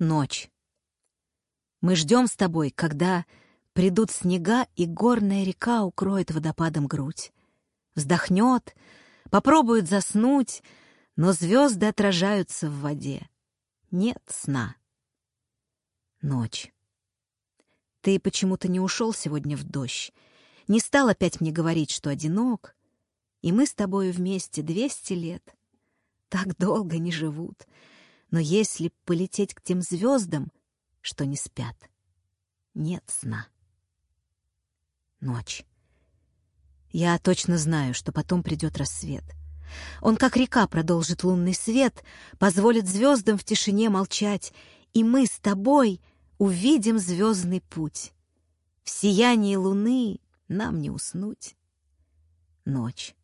Ночь. Мы ждем с тобой, когда придут снега, и горная река укроет водопадом грудь. Вздохнет, попробует заснуть, но звезды отражаются в воде. Нет сна. Ночь. Ты почему-то не ушел сегодня в дождь, не стал опять мне говорить, что одинок, и мы с тобою вместе двести лет. Так долго не живут. Но если полететь к тем звездам, что не спят, нет сна. Ночь. Я точно знаю, что потом придет рассвет. Он, как река, продолжит лунный свет, позволит звездам в тишине молчать, и мы с тобой — увидим звездный путь. В сиянии луны нам не уснуть. Ночь.